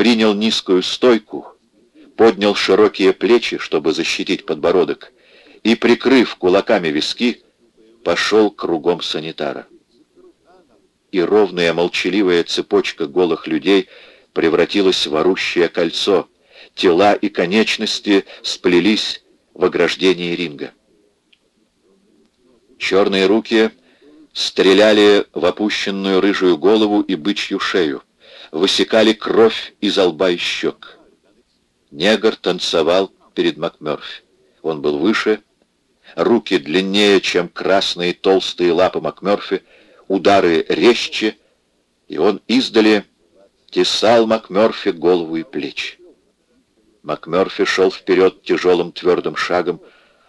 принял низкую стойку, поднял широкие плечи, чтобы защитить подбородок, и, прикрыв кулаками виски, пошел кругом санитара. И ровная молчаливая цепочка голых людей превратилась в орущее кольцо. Тела и конечности сплелись в ограждении ринга. Черные руки стреляли в опущенную рыжую голову и бычью шею, высекали кровь из лба и щек. Негр танцевал перед МакМёрфи. Он был выше, руки длиннее, чем красные толстые лапы МакМёрфи, удары резче, и он издали тесал МакМёрфи голову и плечи. МакМёрфи шел вперед тяжелым твердым шагом,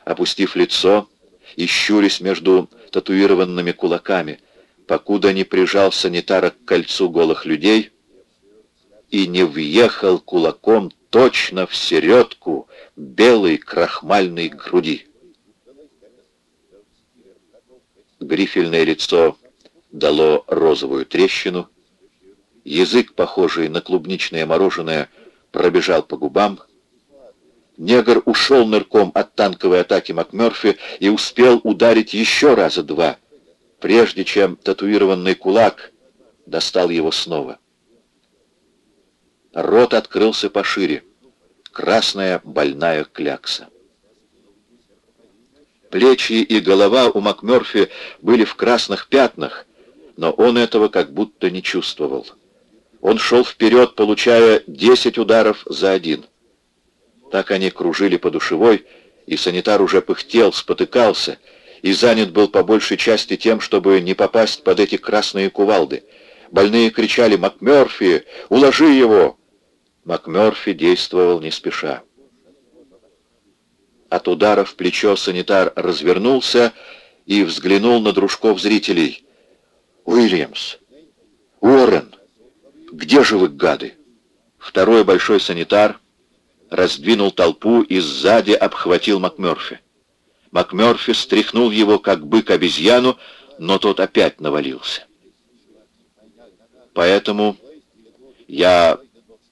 опустив лицо и щурясь между татуированными кулаками, покуда не прижал санитара к кольцу голых людей и не въехал кулаком точно в середку белой крахмальной груди. Грифельное лицо дало розовую трещину, язык, похожий на клубничное мороженое, пробежал по губам. Негр ушел нырком от танковой атаки МакМёрфи и успел ударить еще раза два, прежде чем татуированный кулак достал его снова. Рот открылся пошире. Красная больная клякса. Плечи и голова у МакМёрфи были в красных пятнах, но он этого как будто не чувствовал. Он шел вперед, получая 10 ударов за один. Так они кружили по душевой, и санитар уже пыхтел, спотыкался, и занят был по большей части тем, чтобы не попасть под эти красные кувалды. Больные кричали «МакМёрфи! Уложи его!» МакМёрфи действовал не спеша. От удара в плечо санитар развернулся и взглянул на дружков зрителей. «Уильямс! Уоррен! Где же вы, гады?» Второй большой санитар раздвинул толпу и сзади обхватил МакМёрфи. МакМёрфи стряхнул его, как бык обезьяну, но тот опять навалился. Поэтому я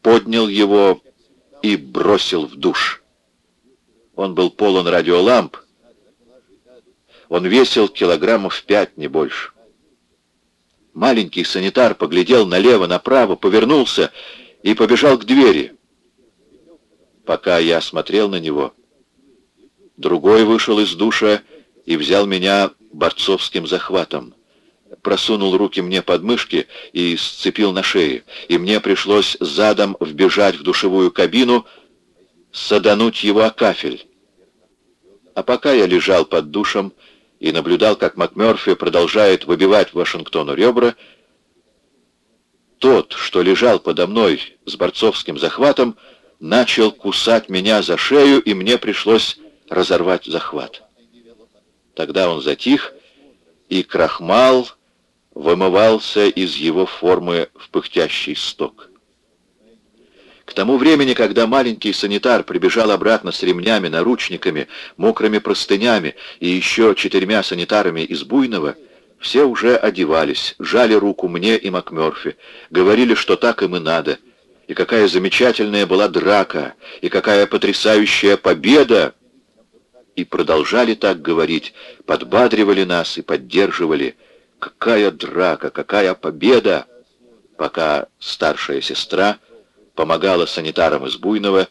поднял его и бросил в душ. Он был полон радиоламп. Он весил килограммов пять, не больше. Маленький санитар поглядел налево, направо, повернулся и побежал к двери. Пока я смотрел на него, другой вышел из душа и взял меня борцовским захватом просунул руки мне под мышки и сцепил на шее, и мне пришлось задом вбежать в душевую кабину, садануть его о кафель. А пока я лежал под душем и наблюдал, как МакМёрфи продолжает выбивать Вашингтону ребра, тот, что лежал подо мной с борцовским захватом, начал кусать меня за шею, и мне пришлось разорвать захват. Тогда он затих, и крахмал вымывался из его формы в пыхтящий сток. К тому времени, когда маленький санитар прибежал обратно с ремнями, наручниками, мокрыми простынями и еще четырьмя санитарами из Буйного, все уже одевались, жали руку мне и МакМёрфи, говорили, что так им и надо, и какая замечательная была драка, и какая потрясающая победа, и продолжали так говорить, подбадривали нас и поддерживали, Какая драка, какая победа! Пока старшая сестра помогала санитарам из Буйного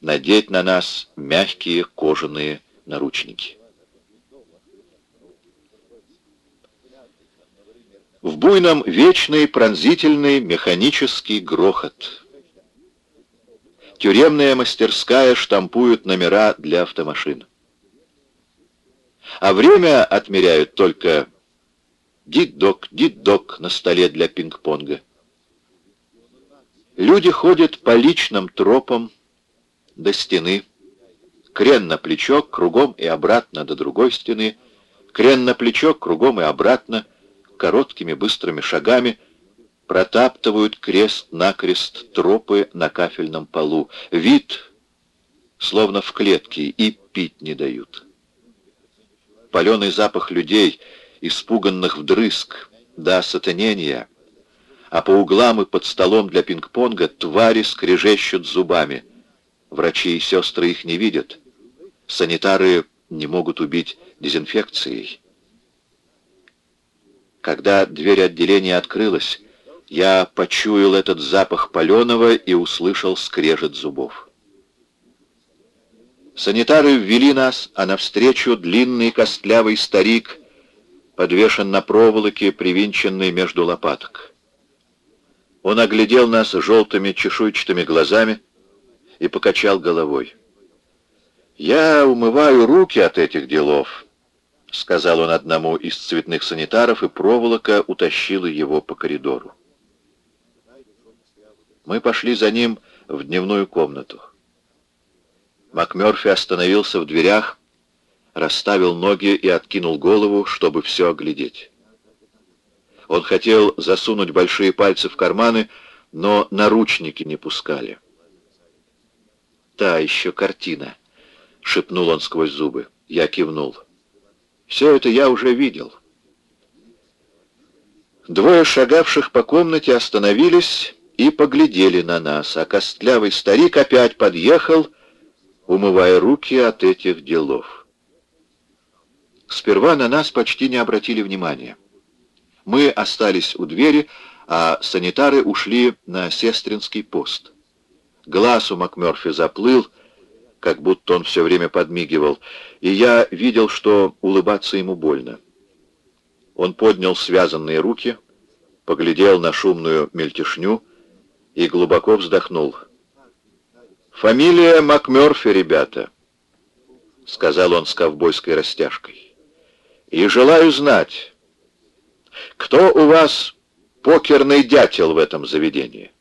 надеть на нас мягкие кожаные наручники. В Буйном вечный пронзительный механический грохот. Тюремная мастерская штампует номера для автомашин. А время отмеряют только Дик-док, дик-док на столе для пинг-понга. Люди ходят по личным тропам до стены, крен на плечо, кругом и обратно до другой стены, крен на плечо, кругом и обратно, короткими быстрыми шагами протаптывают крест-накрест тропы на кафельном полу. Вид, словно в клетке, и пить не дают. Паленый запах людей — испуганных вдрызг до сатанения, а по углам и под столом для пинг-понга твари скрежещут зубами. Врачи и сестры их не видят. Санитары не могут убить дезинфекцией. Когда дверь отделения открылась, я почуял этот запах паленого и услышал скрежет зубов. Санитары ввели нас, а навстречу длинный костлявый старик подвешен на проволоке, привинченной между лопаток. Он оглядел нас желтыми чешуйчатыми глазами и покачал головой. «Я умываю руки от этих делов», — сказал он одному из цветных санитаров, и проволока утащила его по коридору. Мы пошли за ним в дневную комнату. МакМёрфи остановился в дверях, расставил ноги и откинул голову, чтобы все оглядеть. Он хотел засунуть большие пальцы в карманы, но наручники не пускали. «Та еще картина», — шепнул он сквозь зубы. Я кивнул. «Все это я уже видел». Двое шагавших по комнате остановились и поглядели на нас, а костлявый старик опять подъехал, умывая руки от этих делов. Сперва на нас почти не обратили внимания. Мы остались у двери, а санитары ушли на сестринский пост. Глаз у МакМёрфи заплыл, как будто он все время подмигивал, и я видел, что улыбаться ему больно. Он поднял связанные руки, поглядел на шумную мельтешню и глубоко вздохнул. «Фамилия МакМёрфи, ребята», — сказал он с ковбойской растяжкой. «И желаю знать, кто у вас покерный дятел в этом заведении?»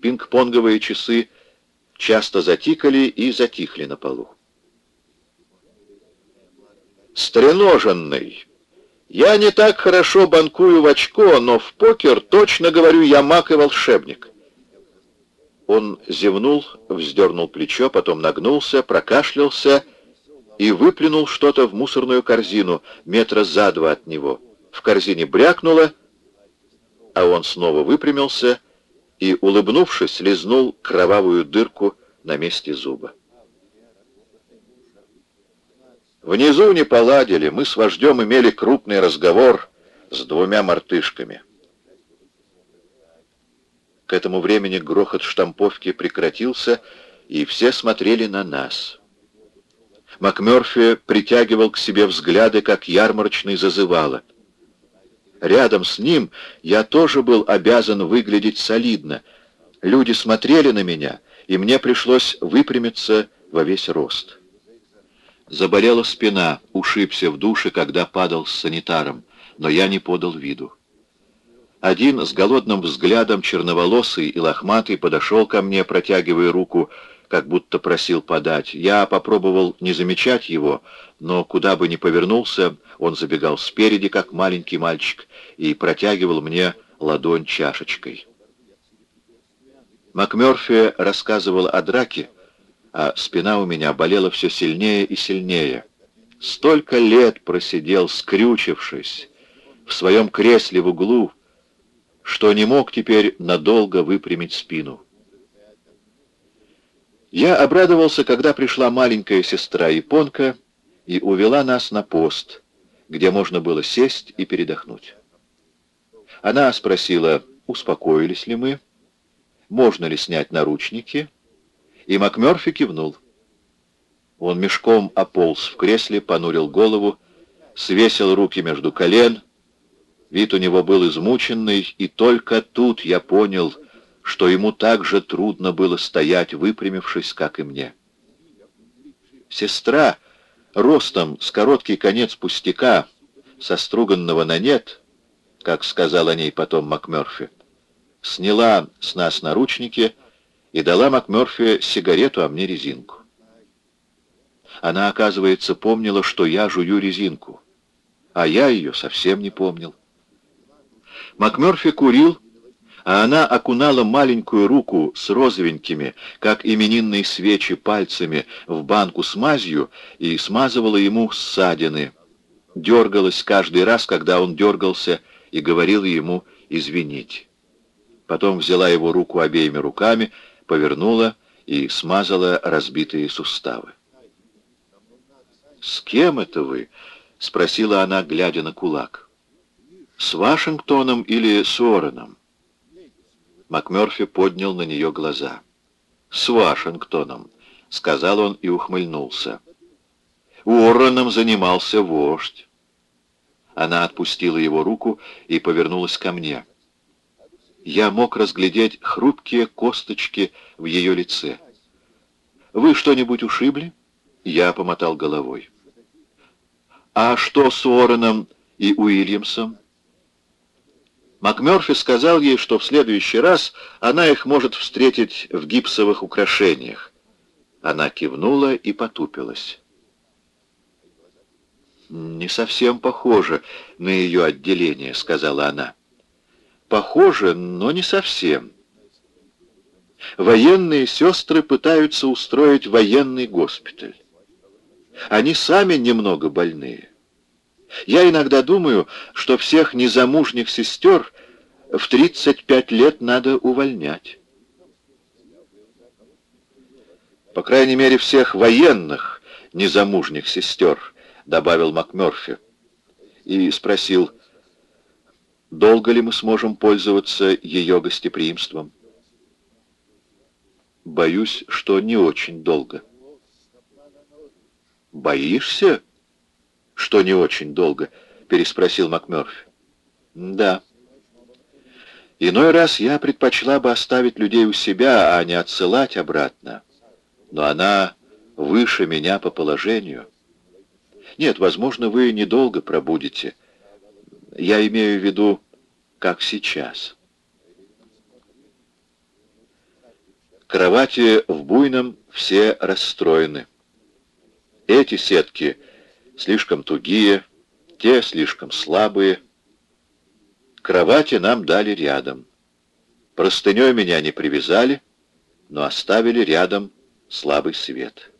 Пинг-понговые часы часто затикали и затихли на полу. «Стреноженный!» Я не так хорошо банкую в очко, но в покер точно говорю, я маг и волшебник. Он зевнул, вздернул плечо, потом нагнулся, прокашлялся и выплюнул что-то в мусорную корзину метра за два от него. В корзине брякнуло, а он снова выпрямился и, улыбнувшись, лизнул кровавую дырку на месте зуба. Внизу не поладили, мы с вождем имели крупный разговор с двумя мартышками. К этому времени грохот штамповки прекратился, и все смотрели на нас. МакМёрфи притягивал к себе взгляды, как ярмарочный зазывало. Рядом с ним я тоже был обязан выглядеть солидно. Люди смотрели на меня, и мне пришлось выпрямиться во весь рост. Заболела спина, ушибся в душе, когда падал с санитаром, но я не подал виду. Один с голодным взглядом, черноволосый и лохматый, подошел ко мне, протягивая руку, как будто просил подать. Я попробовал не замечать его, но куда бы ни повернулся, он забегал спереди, как маленький мальчик, и протягивал мне ладонь чашечкой. МакМёрфи рассказывал о драке, а спина у меня болела все сильнее и сильнее. Столько лет просидел, скрючившись, в своем кресле в углу, что не мог теперь надолго выпрямить спину. Я обрадовался, когда пришла маленькая сестра Японка и увела нас на пост, где можно было сесть и передохнуть. Она спросила, успокоились ли мы, можно ли снять наручники, и МакМёрфи кивнул. Он мешком ополз в кресле, понурил голову, свесил руки между колен. Вид у него был измученный, и только тут я понял, что ему так же трудно было стоять, выпрямившись, как и мне. Сестра, ростом с короткий конец пустяка, соструганного на нет, как сказал о ней потом МакМёрфи, сняла с нас наручники — и дала МакМёрфи сигарету, а мне резинку. Она, оказывается, помнила, что я жую резинку, а я ее совсем не помнил. МакМёрфи курил, а она окунала маленькую руку с розовенькими, как именинные свечи, пальцами в банку с мазью и смазывала ему ссадины. Дергалась каждый раз, когда он дергался, и говорила ему «извинить». Потом взяла его руку обеими руками, повернула и смазала разбитые суставы. «С кем это вы?» — спросила она, глядя на кулак. «С Вашингтоном или с Уорреном?» МакМёрфи поднял на нее глаза. «С Вашингтоном», — сказал он и ухмыльнулся. Уорреном занимался вождь. Она отпустила его руку и повернулась ко мне. Я мог разглядеть хрупкие косточки в ее лице. «Вы что-нибудь ушибли?» Я помотал головой. «А что с Уорреном и Уильямсом?» МакМёрфи сказал ей, что в следующий раз она их может встретить в гипсовых украшениях. Она кивнула и потупилась. «Не совсем похоже на ее отделение», — сказала она. «Похоже, но не совсем. Военные сестры пытаются устроить военный госпиталь. Они сами немного больные. Я иногда думаю, что всех незамужних сестер в 35 лет надо увольнять. По крайней мере, всех военных незамужних сестер, добавил МакМёрфи. И спросил, долго ли мы сможем пользоваться ее гостеприимством. Боюсь, что не очень долго. «Боишься?» «Что не очень долго?» — переспросил МакМёрфи. «Да. Иной раз я предпочла бы оставить людей у себя, а не отсылать обратно. Но она выше меня по положению. Нет, возможно, вы недолго пробудете. Я имею в виду, как сейчас». Кровати в буйном все расстроены. Эти сетки слишком тугие, те слишком слабые. Кровати нам дали рядом. Простыней меня не привязали, но оставили рядом слабый свет.